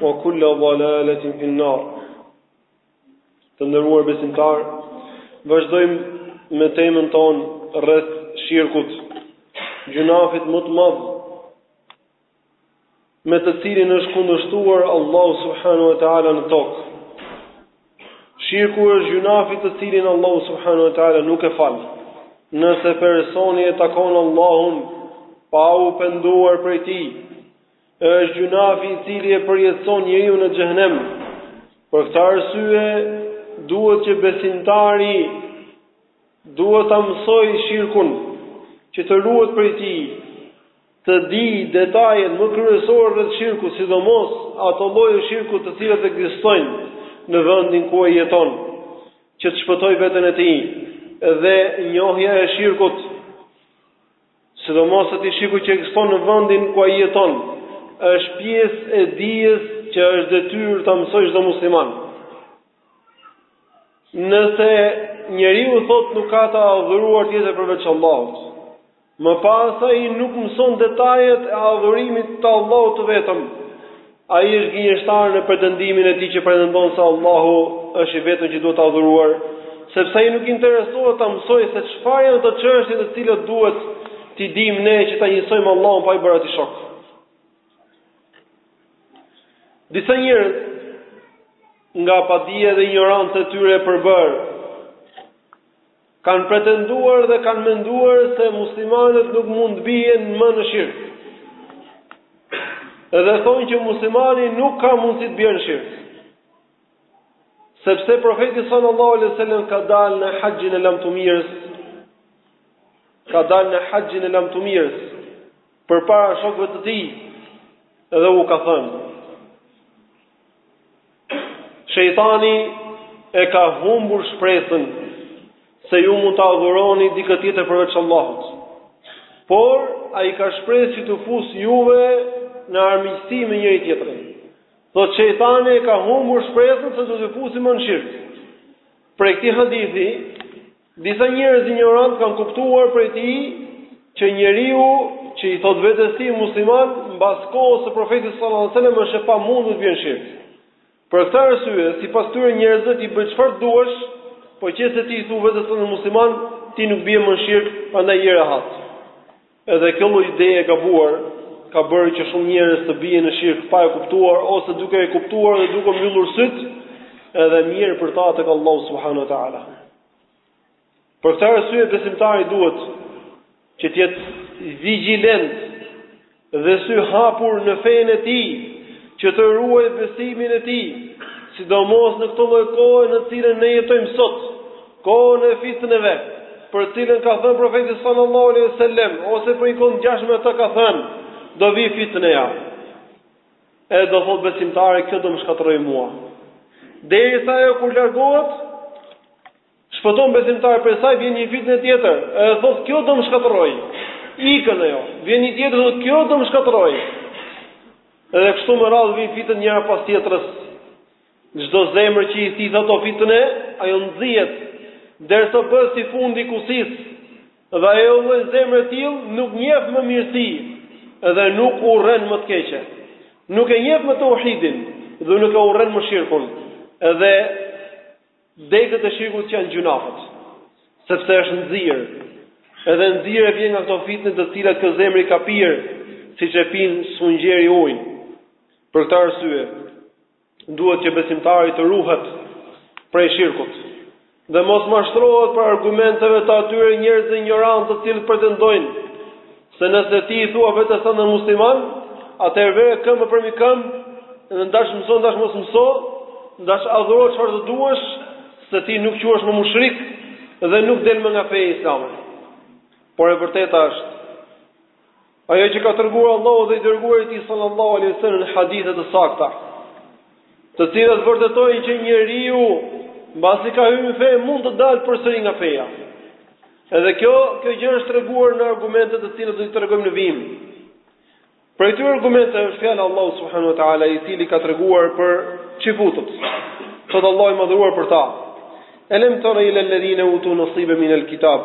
Ue kulla dalaletin fin nar. Të nderuar besimtarë, vazhdojmë me temën tonë rreth shirkut. Gjynahit më të madh me të cilin është kundërshtuar Allahu subhanahu wa taala në tokë. Shirku është gjynahi të cilin Allahu subhanahu wa taala nuk e fal. Nëse personi e takon Allahun pa u penduar prej tij, Është gjynahi i cili e përjetëson njeriun në xhehenem. Për këtë arsye duhet që besimtari duhet ta mësojë shirkun, që të ruhet prej tij, të dijë detajet më kryesore rreth shirkut, sidomos ato lloje shirku të cilat ekzistojnë në vendin ku ai jeton, që të shpëtojë veten e tij. Dhe njohja e shirkut Sidomos atij shirku që ekziston në vendin ku ai jeton, është pjesë e dijes që është detyrë ta mësojë çdo musliman. Nëse njeriu thotë nuk ka të adhuruar tjetër përveç Allahut, më pas ai nuk mëson detajet e adhurimit të Allahut të vetëm, Ai është gënjeshtar në pretendimin e tij që pretendon se Allahu është i vetmi që duhet të adhuruar, sepse ai nuk interesohet ta mësojë se çfarë janë ato çështje të cilat duhet t'i dimë ne që ta njësojmë Allahun pa i bërë atij shok. Disa njerëz nga padija dhe injoranca e tyre e përbërë Kanë pretenduar dhe kanë menduar se muslimanët nuk mund të bien më në shirk. Edhe thonë që muslimani nuk ka mundësi të bjerë në shirk. Sepse profeti sallallahu alaihi wasallam ka dalë në haxhin e lamtumirës. Ka dalë në haxhin e lamtumirës përpara shokëve të tij dhe u ka thënë: Shejtani e ka humbur shpresën se ju mund ta adhuroni dikë tjetër përveç Allahut. Por ai ka shpresë që t'ju fusë juve në armiqësi me njëri tjetrin. Thotë shejtani e ka humbur shpresën se do t'ju fusë më në shirk. Prej këtij hadithi, Disa njerëz injorantë kanë kuptuar prej tij që njeriu që i thotë vetes tij musliman mbas kohës së Profetit sallallahu alajhi wasallam është e pamundur të bjerë në shirk. Për këtë arsye, sipas këtyre njerëzve ti bëj çfarë të duash, po qe se ti i thua vetes tënde musliman, ti nuk bie më në shirk, prandaj je rehat. Edhe kjo lloj ideje e gabuar ka bërë që shumë njerëz të bien në shirk pa e kuptuar ose duke e kuptuar dhe duke mbyllur sytë, edhe mirë për ta tek Allahu subhanahu wa taala. Për këtë arsye besimtari duhet që të jetë vigjilent dhe syhapur në fen e tij, që të ruajë besimin e tij, sidomos në këtë lloj kohe në të cilën ne jetojmë sot. Kohën e fitneve, për të cilën ka thënë Profeti sallallahu alejhi ve sellem, ose për një kohë të ngjashme me të ka thënë, do vijë fitneja. Edhe do thotë besimtari, kjo do më shkatërrojë mua. Derisa ajo kur largohet, shpëton besimtari prej saj vjen një fitne tjetër, edhe thotë kjo do më shkatërrojë. Ikën ajo, vjen një tjetër thotë kjo do më shkatërrojë. Edhe kështu me radhë vijnë fitnet njëra pas tjetrës. Çdo zemër që i thith ato fitne, ajo nxihet, derisa bëhet si fundi i kusisë, dhe ajo lloj zemre e tillë nuk njeh më mirësi dhe nuk urren më të keqe. Nuk e njeh më tauhidin dhe nuk e urren më shirkun. Dhe degët e shirkut që janë gjynafet, sepse është nxirë. Edhe nxirja vjen nga ato fitne të cilat kjo zemër i ka pirë, siç e pin sfungjeri ujin. Për këtë arsye, Duhet që besimtari të ruhet prej shirkut dhe mos mashtrohet prej argumenteve të atyre njerëzve injorantë të cilët pretendojnë se nëse ti i thua vetes tënde musliman, atëherë vere këmbë përmi këmbë, dhe ndash mëso, ndash mos mëso, ndash adhuro çfarë të duash, se ti nuk quhesh më mushrik dhe nuk del më nga feja islame. Por e vërteta është Ajo që ka treguar Allahu dhe i dërguari i tij sallallahu alaihi wasallam në hadithe të sakta, të cilat vërtetojnë që njeriu mbasi ka hyrë në fe mund të dalë përsëri nga feja. Edhe kjo, kjo gjë është treguar në argumente të cilat do t'i tregojmë në vijim. Prej këtyre argumenteve është fjala e Allahut subhanahu wa taala i cili ka treguar për çifutët. Thotë Allahu i madhëruar për ta. Elem tara ila alladhina utu nasiba min alkitab.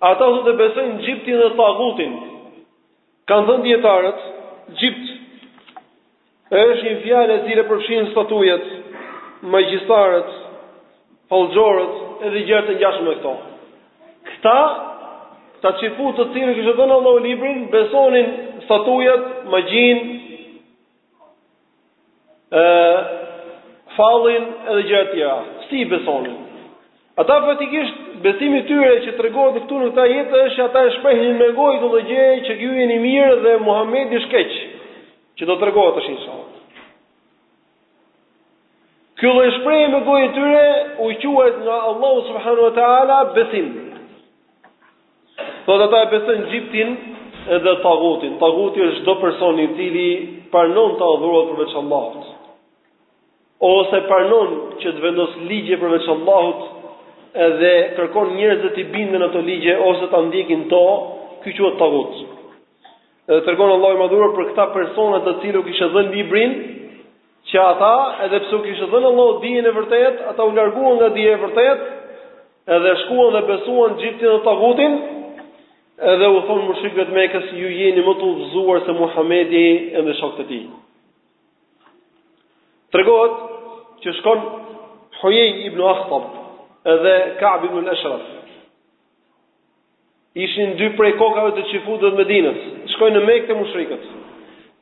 Ata thotë e besojnë Xhibtin dhe Tagutin. Kanë thënë dietarët, Xhibt është një fjalë e cila përfshin statujat, magjistarët, fallxhorët edhe gjëra të ngjashme me këto. Këta këta çifut të cilëve u kishte dhënë Allahu librin, besonin statujat, magjinë, fallin edhe gjëra të tjera. Si i besonin? Ata faktikisht besimi i tyre që tregohet këtu në këtë ajet është që ata e shprehin me gojë këtë lloj gjëje që ju jeni mirë dhe Muhamedi është keq, që do tregohet tash inshallah. Kjo lloj shprehje me gojë e tyre u quajt nga Allahu subhanahu wa taala besim. Thotë ata e besojnë Xhibtin dhe Tagutin. Taguti është çdo person i cili pranon të adhurohet përveç Allahut. Ose pranon që të vendos ligje përveç Allahut dhe kërkon njerëzve t'i binden ato ligje ose ta ndjekin to, ky quhet Tagut. Dhe tregon Allahu i Madhëruar për këta persona të cilëve u kishte dhënë librin, që ata, edhe pse u kishte dhënë Allahu dijen e vërtetë, ata u larguan nga dija e vërtetë, edhe shkuan dhe besuan xhibtin dhe tagutin, edhe u thonë mushrikëve të Mekës, ju jeni më të udhëzuar se Muhamedi edhe shokët e tij. Tregohet që shkon Huyay ibn Akhtab edhe Ka'b ibn al-Ashraf Ishin dy prej kokave të çifutëve të Medinës. Shkojnë në Mekë te mushrikët.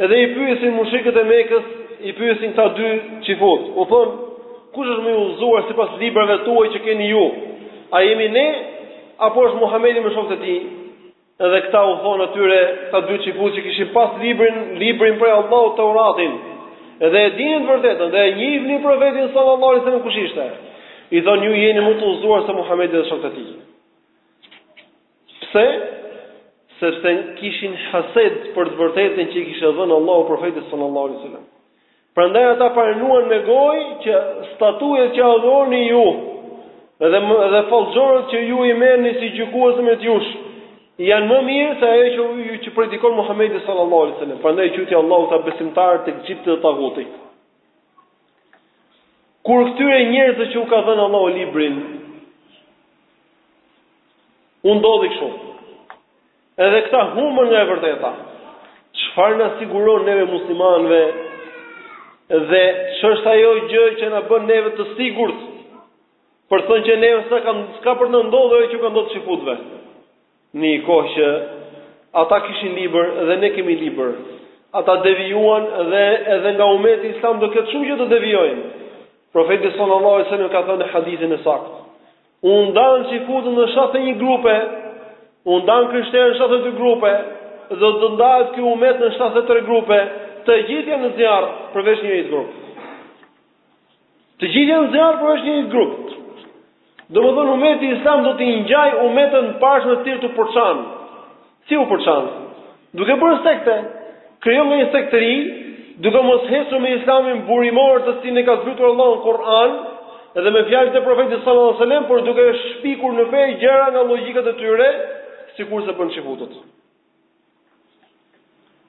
Edhe i pyesin mushrikët e Mekës, i pyesin këta dy çifutë. U thonë, kush është më i udhëzuar sipas librave tuaj që keni ju? A jemi ne apo është Muhamedi me shokët e tij? Edhe këta u thonë atyre, këta dy çifutë që kishin pas librin, librin prej Allahut Teuratin. Edhe e dinin të vërtetën dhe e njihnin profetin sallallahu alaihi wasallam kush ishte. I thonë ju jeni më të udhëzuar se Muhamedi dhe shokët e tij. Pse? Sepse kishin hased për të vërtetën që i kishte dhënë Allahu profetit sallallahu alaihi wasallam. Prandaj ata pranuan me gojë që statujat që adhuroni ju dhe dhe fallxhorët që ju i merrni si gjykues mes jush janë më mirë se ajo që ju që predikon Muhamedi sallallahu alaihi wasallam. Prandaj i quajti Allahu këta besimtarë të xhibtit e tagutit. Kur këtyre njerëzve që u ka dhënë Allahu librin, u ndodhi kështu. Edhe këta humbën nga e vërteta. Çfarë na siguron neve muslimanëve dhe ç'është ajo gjë që na bën neve të sigurt për të thënë që neve s'ka s'ka për të ndodhur ajo që ka ndodhur çifutëve. Në një kohë që ata kishin libër dhe ne kemi libër, ata devijuan dhe edhe nga ummeti islam do ketë shumë që të devijojnë. Profeti sallallahu alajhi wasallam ka thënë në hadithin e saktë: "U ndan çifutët në 71 grupe, u ndan krishterët në 72 grupe, dhe do të ndahet ky ummet në 73 grupe, të gjithë janë në zjarr, përveç një grupi." Të gjithë janë në zjarr përveç një grupi. Domethënë umeti islam do t'i ngjajë umeteve të mëparshme të cilët u përçanë. Si u përçanë? Duke bërë sekte, krijuan nga një sekt të ri, duke mos hecur me islamin burimor të cilin e ka zbritur Allahu në Kur'an, edhe me fjalët e profetit sallallahu alajhi wasallam, por duke shpikur në fe gjëra nga logjika e tyre, sikurse bënë çifutët.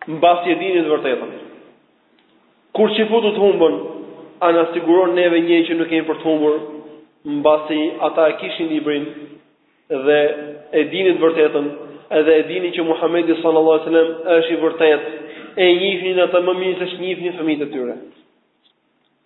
Mbasi e dinin të vërtetën. Kur çifutët humbën, a na siguron neve gjë që nuk kemi për të humbur, mbasi ata e kishin librin dhe e dinin të vërtetën, edhe e dinin që Muhamedi sallallahu alaihi wasallam është i vërtetë, e njihnin ata më mirë se ç'njihnin fëmijët e tyre.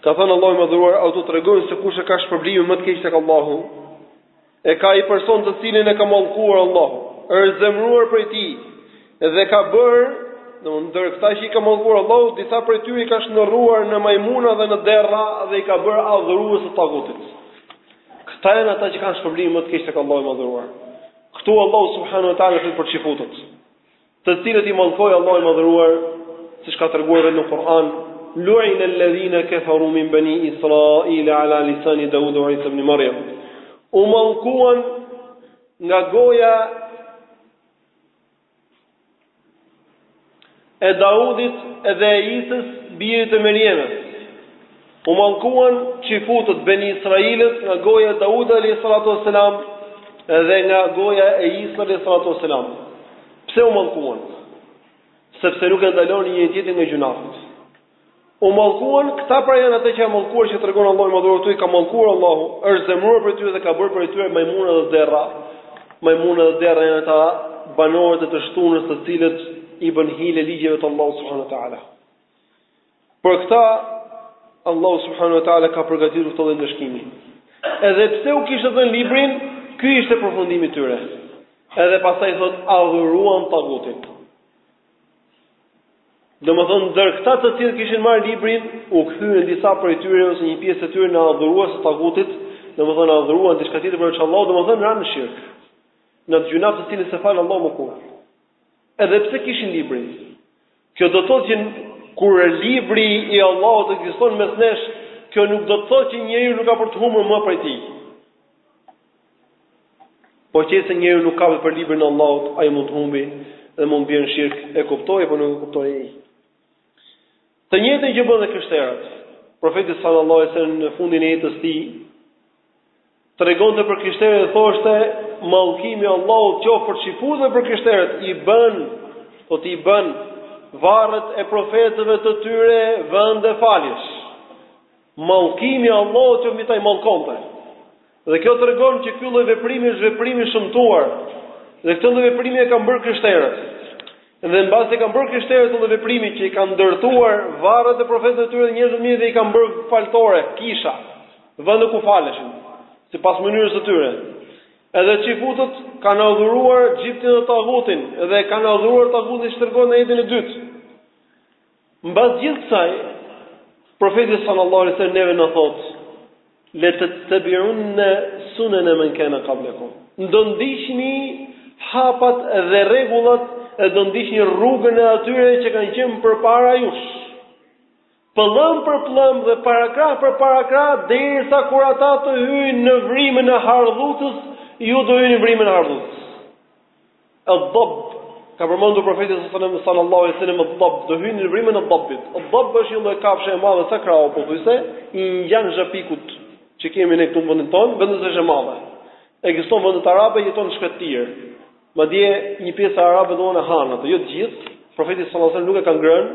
Ka thënë Allahu i Madhëruar, "A t'ju tregoj se kush e ka shpërblimin më të keq tek Allahu? E ka ai person të cilin e ka mallkuar Allahu, është zemëruar prej tij dhe ka bërë, domthonë ndër këta që i ka mallkuar Allahu, disa prej tyre i ka shndërruar në majmuna dhe në derra dhe i ka bërë adhurues të tagutit." Këta janë ata që kanë shpërblimin më të keq tek Allahu i Madhëruar. Këtu Allahu subhanahu wa taala flet për çifutët. të cilët i mallkoi Allahu i Madhëruar, siç ka treguar vetë në Kur'an, Lu'ina alladhina kafaru min bani Israil ala lisani Daud wa Isa ibn Maryam. U mallkuan nga goja e Daudit edhe e Isës, birit të Merjemës. U mallkuan çifutët, Beni Israilët, nga goja e Daud alejhi salatu ves selam dhe nga goja e Isa alejhi salatu ves selam. Pse u mallkuan? Sepse nuk e ndalonin njëri-tjetrin nga gjynahet. U mallkuan, këta pra janë ata që janë mallkuar që tregon Allahu i Madhëruar i ka mallkuar Allahu, është zemëruar prej tyre dhe ka bërë prej tyre majmuna dhe derra. Majmuna dhe derra janë ata banorët e të shtunës të cilët i bënë hile ligjeve të Allahut subhanahu wa taala. Për këta Allahu subhanahu wa taala ka përgatitur këtë lloj ndëshkimi. Edhe pse u kishte dhënë librin, ky ishte përfundimi i tyre. Edhe pastaj thotë adhuruan tagutin. Domethënë ndër këta të cilët kishin marrë librin, u kthyen disa prej tyre ose një pjesë e tyre në adhurues të tagutit, domethënë adhuruan diçka tjetër përveç Allahut, domethënë ranë në shirk. Në atë gjynah të cilin s'e fal Allahu më kurrë. Edhe pse kishin librin, Kjo do të thotë që kur libri i Allahut ekziston mes nesh, kjo nuk do të thotë që njeriu nuk ka për të humbur më prej tij. Po qe se njeriu nuk kapet për librin e Allahut, ai mund të humbi dhe mund të bjerë në shirk, e kuptoi apo nuk e kuptoi ai. Të njëjtën gjë bënë dhe krishterët. Profeti sallallahu alajhi wasallam në fundin e jetës së tij Tregonte për krishterët dhe thoshte, Mallkimi i Allahut qoftë për çifutët dhe për krishterët, i bënë, thotë, i bënë varret e profetëve të tyre vende faljeje. Mallkimi i Allahut qoftë mbi ta, i mallkonte. Dhe kjo tregon që ky lloj veprimi është veprim i shëmtuar. Dhe këtë lloj veprimi e kanë bërë krishterët. Dhe mbase i kanë bërë krishterët këto lloj veprimesh që i kanë ndërtuar varret e profetëve të tyre dhe njerëzve të mirë dhe i kanë bërë faltore, kisha, vende ku faleshin, sipas mënyrës së tyre. Edhe çifutët kanë adhuruar Xhibtin dhe Tagutin dhe kanë adhuruar Tagutin që tregon në ajetin e dytë. Mbas gjithë kësaj, Profeti sallallahu alaihi wasallam neve na thotë: "Le tettabi'unna sunana man kana qablakum." Do ndiqni hapat dhe rregullat dhe do ndiqni rrugën e atyre që kanë qenë përpara jush. Pëllëmbë për pëllëmbë dhe parakrah për parakrah derisa kur ata të hyjnë në vrimën e hardhucës, ju do hyni në vrimën e hardhucës. Ad-Dabb ka përmendur profeti sallallahu alaihi wasallam ad-Dabb, të hyjnë në vrimën e Dabbit. Ad-Dabb është një lloj kafshe e madhe sa krahu pothuajse, i ngjan zhapikut që kemi ne këtu në vendin tonë, vetëm se është e madhe. Ekziston vendet arabe, jeton në shkretëtirë. Madje një pjesë e arabëve duan e hanë atë, jo të gjithë. Profeti sallallahu alaihi wasallam nuk e ka ngrënë,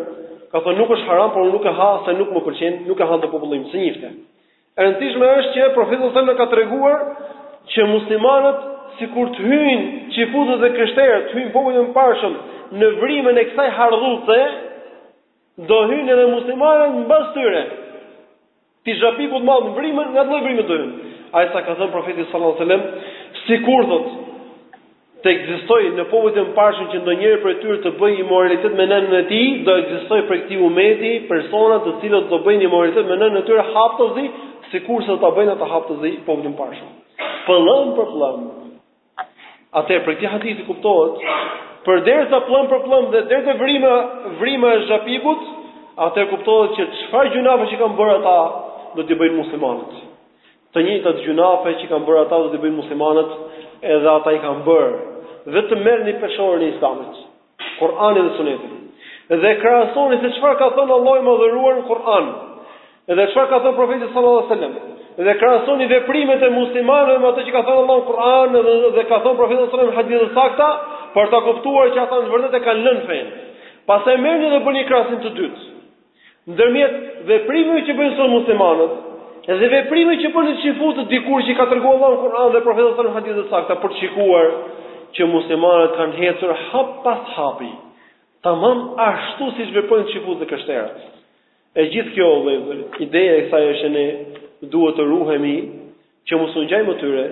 ka thënë nuk është haram, por nuk e ha se nuk më pëlqen, nuk e hante populli im, s'e njifte. E rëndësishme është që Profeti sallallahu alajhi wasallam ka treguar që muslimanët sikur të hyjnë çifutët dhe krishterët, të hyjnë popujt e mëparshëm në vrimën e kësaj hardhuce, do hyjnë edhe muslimanët mbas tyre. Te zhapikut madh në vrimën, nga çdo vrime do hyjnë. Aq sa ka thënë Profeti sallallahu alajhi wasallam, sikur thotë të ekzistojë në popujt e mëparshëm që ndonjëri prej tyre të bëjë imoralitet me nënën e tij, do ekzistojë prej këtij ummeti persona të cilët do bëjnë imoralitet me nënën e tyre haptozi, sikurse do ta bëjnë ata haptozi popujt e mëparshëm. Pëllëmbë për pëllëmbë. Atëherë prej këtij hadithi kuptohet, përderisa pëllëmbë për pëllëmbë dhe deri te vrima, vrima e zhapikut, atëherë kuptohet që çfarë gjynahe që kanë bërë ata, do t'i bëjnë muslimanët. Të njëjtat gjynahe që kanë bërë ata do t'i bëjnë muslimanët, edhe ata i kanë bërë. Vetëm merrni peshoren e Islamit, Kur'anin dhe Sunetin. Dhe krahasoni se çfarë ka thënë Allahu i Madhëruar në Kur'an, dhe çfarë ka thënë profeti sallallahu alajhi wasallam. Dhe krahasoni veprimet e muslimanëve me ato që ka thënë Allahu në Kur'an dhe, dhe ka thënë profeti sallallahu alajhi wasallam në hadithe të sakta për ta kuptuar që ata në vërtetë e kanë lënë fenë. Pastaj merrni dhe bëni krahasim të dytë. Ndërmjet veprimeve që bëjnë sot muslimanët dhe veprimeve që bënin çifutët dikur që i ka treguar Allahu në Kur'an dhe profeti sallallahu alajhi wasallam në hadithe të sakta për të shikuar që muslimanët kanë ecur hap pas hapi, tamam ashtu siç vepronin çifutët dhe krishterët. E gjithë kjo vëllezër, ideja e kësaj është ne duhet të ruhemi që mos u ngjajmë atyre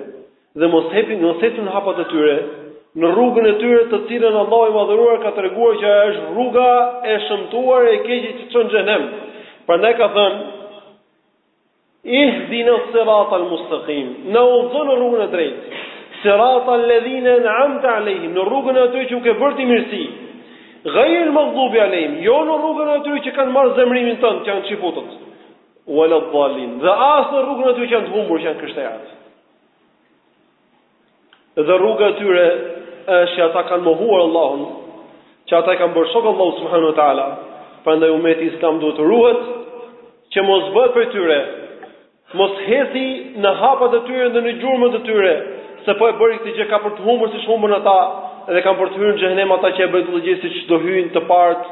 dhe mos hecim, mos ecim hapat e tyre në rrugën e tyre të cilën Allahu i madhëruar ka treguar që ajo është rruga e shëmtuar e keqe që çon në xhenem. Prandaj ka thënë Ihdina sirata al-mustaqim. Na udhëzo në rrugën e drejtë. Sirata alladhina an'amta alehim, në rrugën e atyre që u ke bërë ti mirësi. Ghayril maghdubi alehim, jo në rrugën e atyre që kanë marrë zemërimin tënd, që janë çifutët. Wala dhalin. Dhe as në rrugën e atyre që janë të humbur që janë krishterët. Dhe rruga e tyre është që ata kanë mohuar Allahun, që ata i kanë bërë shok Allahut subhanahu wa taala. Prandaj umeti islam duhet të ruhet që mos bëhet prej tyre, mos heci në hapat e tyre dhe në gjurmët e tyre, se po e bëri këtë gjë ka për të humbur siç humbën ata dhe kanë për të hyrë në xhenem ata që e bëjnë këtë gjë siç do hyjnë të parët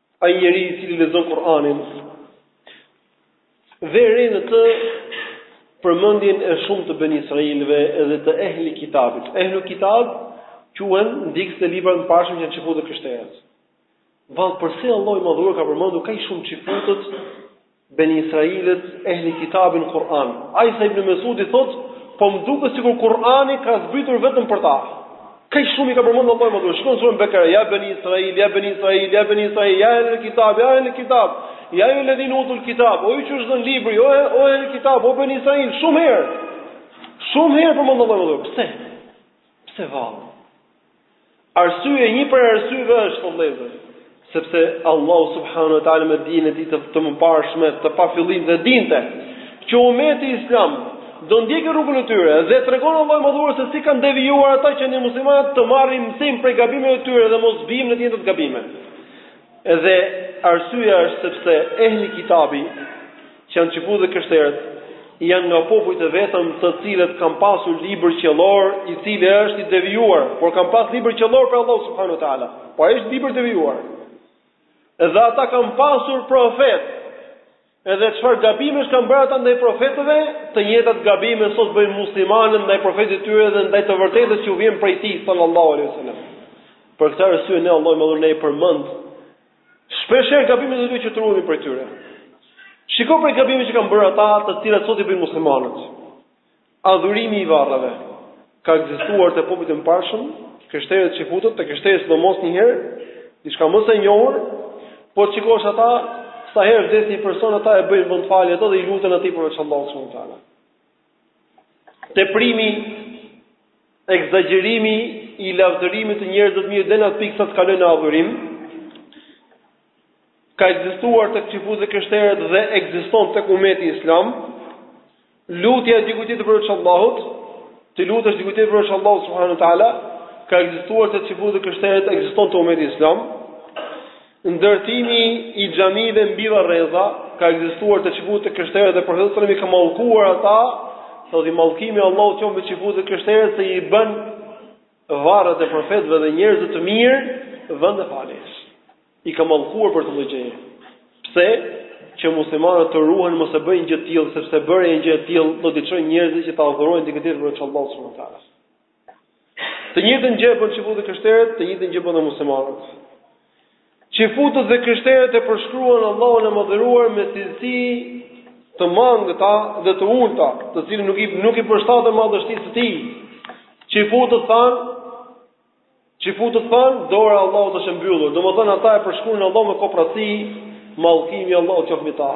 Ai njeri i cili lexon Kur'anin vë re në të përmendjen e shumë të Beni Israilëve edhe të ehli kitabit. Ehli kitab quhen ndjekës të librave të parshëm që janë çifutët dhe krishterët. Vallë përse Allahu i madhëruar ka përmendur kaq shumë çifutët Beni Israilët, Ehli Kitabin në Kur'an. Aq sa Ibn Mesudi thotë, po më duket sikur Kur'ani ka zbritur vetëm për ta. Kaq shumë i ka përmendur Allahu i madhëruar. Shkon suren Bekara, ja Beni Israil, ja Beni Israil, ja Beni Israil, ja Ehli Kitab, ja Ehli Kitab. Ja ejuhel-ledhine utul kitab, o ju që ju është dhënë libri, o e, o e kitab, o Beni Israil, shumë herë. Shumë herë përmend Allahu i madhëruar. Pse? Pse vallë? Arsye, një prej arsyeve është, o vëllezër, sepse Allahu subhanahu wa taala me dijen e tij të, të mëparshme, të pafillim e dinte që ummeti islam do ndjekë rrugën e tyre dhe tregon Allahu i madhëruar se si kanë devijuar ata që ne muslimanët të marrim mësim prej gabimeve të tyre dhe mos biem në të njëjtat gabime. Edhe arsyeja është sepse ehli kitabi që janë çifutët dhe krishterët, janë nga popujt e vetëm të cilët kanë pasur libër qiellor, i cili është i devijuar, por kanë pas libër qiellor prej Allahut subhanahu wa taala. Por ai është libër i devijuar. Edhe ata kanë pasur profet. Edhe çfarë gabimesh kanë bërë ata ndaj profetëve, të njëjtat gabime sot bëjnë muslimanët ndaj profetit të tyre dhe ndaj të vërtetës që u vjen prej tij sallallahu alaihi wasallam. Për këtë arsye ne Allahu i madhëruar na përmend Shpeshherë gabimet e tyre që të ruhemi prej tyre. Shiko prej gabimeve që kanë bërë ata, të cilat sot i bëjnë muslimanët. Adhurimi i varreve ka ekzistuar te popujt e mëparshëm, krishterët çifutët, te krishterët sidomos një herë, diçka më se e njohur, po të shikosh ata sa herë vdes një person ata e bëjnë vend falje ato dhe i luten atij përveç Allahut subhanahu wa taala. Teprimi, ekzagjerimi i lavdërimit të njerëzve të mirë deri në atë pikë sa të kalojnë në adhurim, ka ekzistuar tek çifutët dhe krishterët dhe ekziston tek umeti islam. Lutja e dikujt tjetër përveç Allahut, të lutesh dikujt tjetër përveç Allahut subhanuhu teala, ka ekzistuar tek çifutët dhe krishterët, ekziston te umeti islam. Ndërtimi i xhamive mbi varreza ka ekzistuar te çifutët e krishterët dhe profeti sallallahu alajhi wasallam i ka mallkuar ata, thotë mallkimi i Allahut qoftë mbi çifutët e krishterët se i bënë varret e profetëve dhe njerëzve të mirë vende faljeje. I ka mallkuar për këtë lloj gjëje. Pse? Që muslimanët të ruhen mos e bëjnë gjë të tillë, sepse bërja e një gjë të tillë do t'i çojë njerëzit që ta adhurojnë dikë tjetër përveç Allahut subhanuhu teala. Të njëjtën gjë bën çifutët dhe krishterët, të njëjtën gjë bën dhe muslimanët. Çifutët dhe krishterët e përshkruan Allahun e Madhëruar me cilësi të mangëta dhe të ulta, të cilat nuk i nuk i përshtaten madhështisë së tij. Çifutët than, çifutët than, dora e Allahut është e mbyllur. Domethënë ata e përshkruan Allahun me kopraci, mallkimi i Allahut qoftë mbi ta.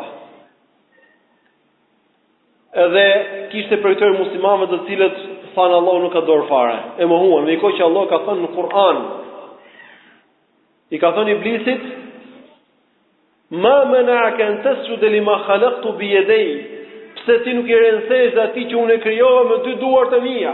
Edhe kishte prej këtyre muslimanëve të cilët thanë Allahu nuk ka dorë fare. E mohuan, në kohë që Allahu ka thënë në Kur'an. I ka thënë iblisit: "Ma mana'aka an tasjuda lima khalaqtu bi yaday?" Pse ti nuk i re në sexhde atij që unë e krijova me dy duart e mia?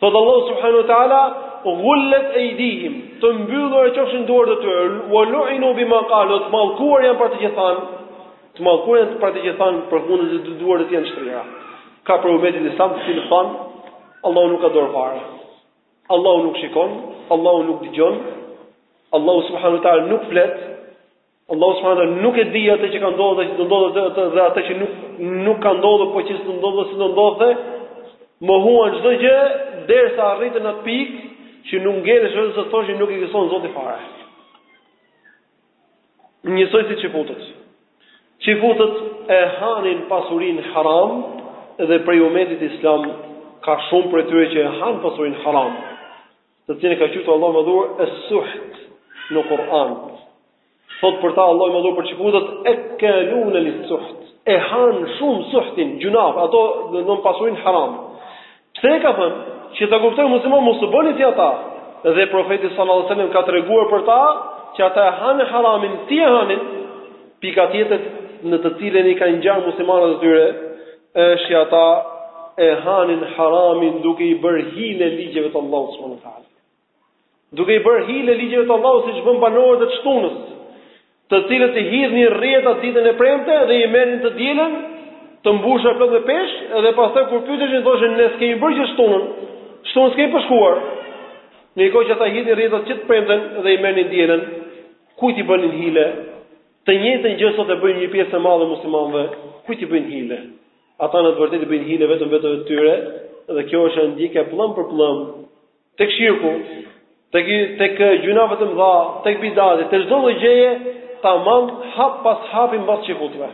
Thotë Allah subhanu wa ta'ala, gul-let ejdihim, të mbyllura qofshin duart e tyre, ue luinu bima kalu, të mallkuar janë për atë që thanë, të mallkuar janë për atë që thanë, përkundrazi dy duart e tij janë shtrira. Ka prej umetit islam të cilët thanë, Allahu nuk ka dorë fare. Allahu nuk shikon, Allahu nuk dëgjon, Allahu subhanu ta'ala nuk flet, Allahu subhanahu wa taala nuk e di atë që ka ndodhur dhe që do ndodhë dhe atë që nuk nuk ka ndodhur, po që do ndodhte si do ndodhte, mohuan çdo gjë derisa arritën atë pikë që nuk ngelesh vetëm të thoshin nuk ekziston Zoti fare. Njësoj si çifutët. Çifutët e hanin pasurinë haram dhe prej umetit islam ka shumë prej tyre që e han pasurinë haram. të cilën e ka quajtur Allahu i Madhëruar as-suht në Kur'an. Thot për ta Allahu i Madhëruar për çifutët ekkalune lis-suht. E han shumë suhtin, gjynahet, ato do të thotë pasurinë haram. Pse e ka thënë? Që ta kuptojnë muslimanët mos të bëni si ata. Dhe profeti sallallahu alajhi wasallam ka treguar për ta që ata e hanë haramin, si e hanin. Pika tjetër në të cilën i kanë ngjarë muslimanët atyre, Është që ata e hanin haramin duke i bërë hile ligjeve të Allahut subhanahu wa taala. Duke i bërë hile ligjeve të Allahut siç bënë banorët e së shtunës, të cilët i hidhnin rrjetat ditën e premte dhe i merrnin të dielën të mbushura plot me peshk dhe pastaj kur pyeteshin thoshin ne s'kemi bërë gjë shtunën, shtunën s'kemi peshkuar. Në një kohë që ata hidhnin rrjetat që të premten dhe i merrnin dielën, kujt i bënin hile? Të njëjtën gjë sot e bëjnë një pjesë e madhe e muslimanëve, kujt i bëjnë hile? Ata në të vërtetë i bëjnë hile vetëm vetëve të tyre dhe kjo është ndjekje pllëm për pllëm tek shirku, tek tek gjynahet e mëdha, tek bidati, tek çdo lloj gjëje, tamam hap pas hapi mbas çifutëve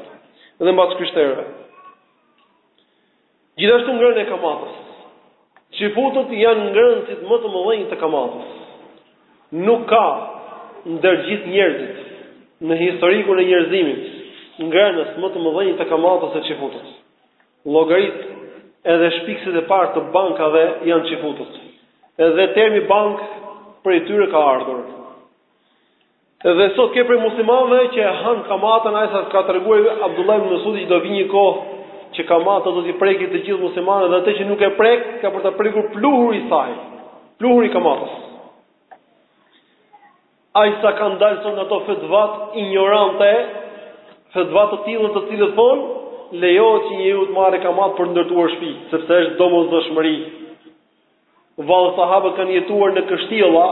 dhe mbas krishterëve. Gjithashtu ngrënia e kamatës. Çifutët janë ngrënësit më të mëdhenj të kamatës. Nuk ka ndër gjithë njerëzit në historikun e njerëzimit ngrënës më të mëdhenj të kamatës se çifutët. Llogarit edhe shpikësit e parë të bankave janë çifutët. Edhe termi bankë prej tyre ka ardhur. Dhe sot ke prej muslimanëve që e hanë kamatën, aq sa ka treguar Abdullah ibn Mesudi që do vijë një kohë që kamata do t'i prekë të gjithë muslimanët dhe atë që nuk e prek ka për ta prekur pluhuri i saj, pluhuri i kamatës. Aq sa kanë dalë sot ato fetvat injorante, fetva të tilla të cilët thonë lejohet që njeriu të marrë kamatë për ndërtuar shtëpi, sepse është domosdoshmëri. Vallë sahabët kanë jetuar në kështjella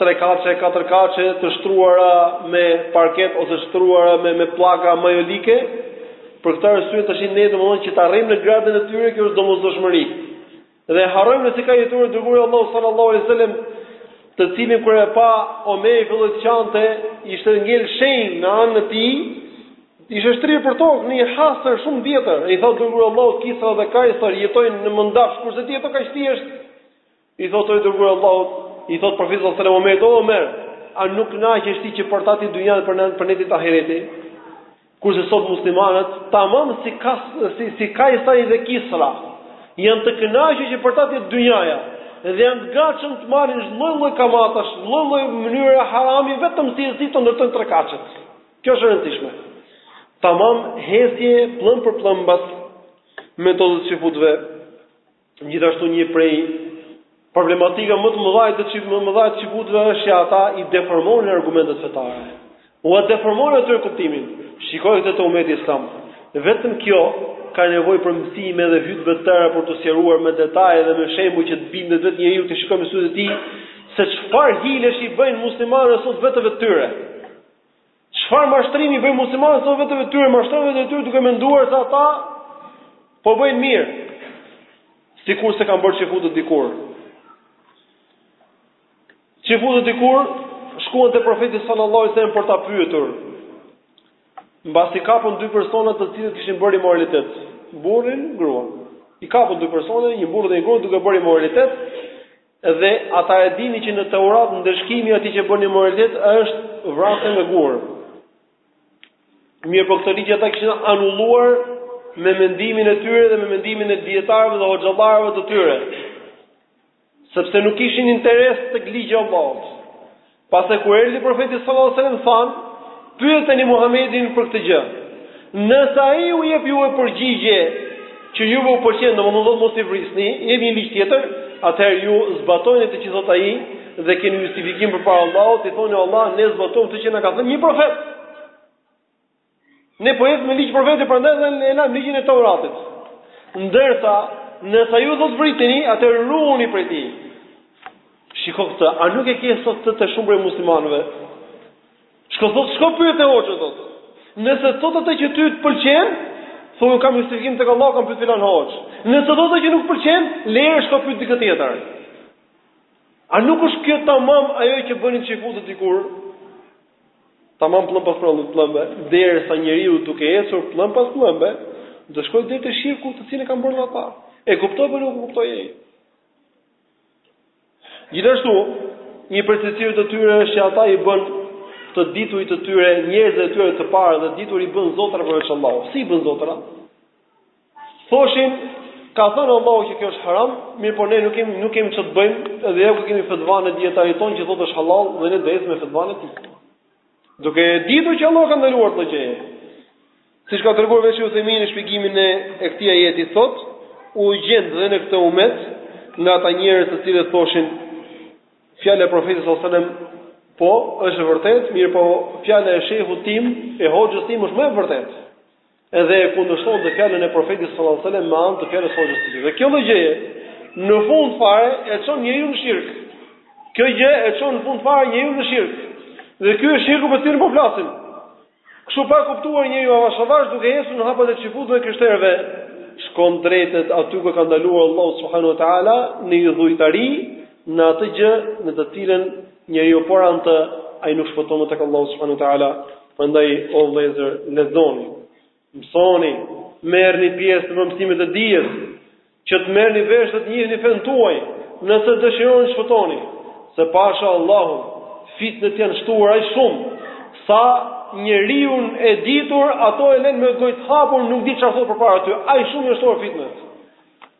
trekatëshe e katërkatëshe të shtruara me parket ose shtruara me me pllaka majolike. Për këtë arsye tashi ne domethënë që të arrijmë në gradën e tyre kjo është domosdoshmëri. Dhe harrojmë ne si ka jetuar i dërguari i Allahut sallallahu alaihi wasallam të cilin kur e pa Omeri filloi të qante, ishte ngel shenjë në anën e tij, Ishte shtrirë për tokë në një hasër shumë të vjetër, i thotë i dërguari i Allahut Kisra dhe Kajsari jetojnë në mëndafsh, kurse ti jeton kaq thjesht. I thotë o i dërguari i Allahut, i thotë profeti sallallahu alajhi wasallam Omerit, o Omer, a nuk kënaqesh ti që për ta të jetë dynjaja dhe për ne të jetë ahireti? Kurse sot muslimanët, tamam si ka si si Kajsari dhe Kisra, janë të kënaqur që për ta të jetë dynjaja dhe janë të gatshëm të marrin çdo lloj kamatash, çdo lloj mënyre harami vetëm si e si të ndërtojnë trekatëshet. Kjo është e rëndësishme. Tamam ecje pllëm për pllëm mbas metodës së çifutëve. Gjithashtu një prej problematikave më të mëdha të çifut më të mëdha të çifutëve është që ata i deformonin argumentet fetare. Ua deformonin atyre kuptimin. Shikoje këtë te umeti islam. Vetëm kjo ka nevojë për mësime dhe hutbe të tëra për t'u sqaruar me detaje dhe me shembuj që të bindet vetë njeriu të shikojë me sytë e tij se çfarë hilesh i bëjnë muslimanët sot vetëve të tyre. Çfarë mashtrimi bëjnë muslimanët sot vetes së tyre mashtrojnë veten e tyre duke menduar se ata po bëjnë mirë. Sikurse kanë bërë çifutët dikur. Çifutët dikur shkuan te profeti sallallahu alajhi wasallam për ta pyetur. Mbasi kapën dy persona të cilët kishin bërë imoralitet, burrin, gruan. I kapën dy persona, një burrë dhe një grua duke bërë imoralitet, Dhe ata e dinin që në Teurat ndëshkimi i atij që bën imoralitet është vrasja me gurë. Mirëpo këtë ligj ata e kishin anuluar me mendimin e tyre dhe me mendimin e dijetarëve dhe hoxhallarëve të tyre. Sepse nuk kishin interes tek ligji i Allahut. Pastaj kur erdhi Profeti sallallahu alejhi wasallam thanë, Pyeteni Muhamedin për këtë gjë. Nëse ai u jep juve përgjigje që juve u pëlqen, domethënë thotë mos i vrisni, jep një ligj tjetër, atëherë ju zbatojeni atë që thotë ai dhe keni justifikim përpara Allahut, i thoni Allah ne zbatuam këtë që na ka thënë një profet. Ne po ecmë me ligj profeti, prandaj dhe e lamë ligjin e Tauratit. Ndërsa, nëse ai u thotë vriteni, atëherë ruhuni prej tij. Shiko këtë, a nuk e ke sot këtë te shumë prej muslimanëve? Shko thotë, shko pyete hoxhën, thotë. Nëse thotë atë që ty të pëlqen, thotë kam justifikim tek Allahu, kam pyet filan hoxhë. Nëse thotë atë që nuk pëlqen, lëre shko pyet dikë tjetër. A nuk është kjo tamam ajo që bënin çifutët dikur? tamam pëllëmbë pas pëllëmbe, derisa njeriu duke ecur pëllëmbë pas pëllëmbe, do shkojë deri te shirku të cilin e kanë bërë ata. E kuptoi apo nuk e kuptoi ai? Gjithashtu, një prej veseve të tyre është që ata i bën të diturit e tyre, njerëzit e tyre të parë dhe të ditur i bën zotëra përveç Allahut. Si i bën zotëra? Thoshin, ka thënë Allahu që kjo është haram, mirëpo ne nuk kemi nuk kemi ç'të bëjmë, edhe ja ku kemi fetvanë e dijetarit tonë që thotë është hallall dhe ne do ecim me fetvanë e tij. Duke e ditur që Allahu e ka ndaluar këtë gjë. Siç ka treguar vetë Uthejmini në shpjegimin e e këtij ajeti thotë, u gjend dhe në këtë umet nga ata njerëz të cilët thoshin fjala e profetit sallallahu alajhi wasallam Po, është e vërtetë, mirëpo, fjala e shehut tim, e hoxhës tim është më e vërtetë. Edhe e kundërshtonte fjalën e Profetit sallallahu alajhi wasallam me anë të fjalës së Hoxhës së tij. Dhe kjo lloj gjëje në fund fare e çon njeriu në shirk. Kjo gjë e çon në fund fare njeriu në shirk. Dhe ky është shirku për të cilin po flasim. Kështu pa e kuptuar njeriu avash avash duke ecur në hapat e çifutëve e të krishterëve, shkon drejtet aty ku e ka ndaluar Allahu subhanahu wa taala në idhujtari, në atë gjë në të cilën njeriu po ra në të ai nuk shpëton më tek Allahu subhanahu wa taala. Prandaj o vëllezër, lexoni, mësoni, merrni pjesë në mësimet e dijes, që të merrni vesh dhe të njihni fenë tuaj, nëse dëshironi të shpëtoni, se pasha Allahu, fitnet janë shtuar aq shumë sa njeriun e ditur ato e lënë me gojë të hapur, nuk di ça të thotë përpara tyre, aq shumë janë shtuar fitnet.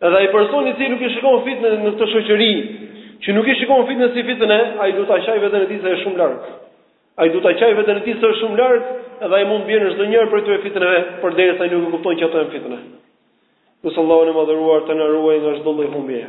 Edhe ai person i cili nuk i shikon fitnet në këtë shoqëri, që nuk i shikon fitnet si fitnë, ai duhet ta qajë veten e tij se është shumë larg. Ai duhet ta qajë veten e tij se është shumë larg edhe ai mund të bjerë në çdo njërë prej këtyre fitneve, përderisa ai nuk e kupton që ato janë fitne. Lus Allahun e Madhëruar të na ruajë nga çdo lloj humbjeje.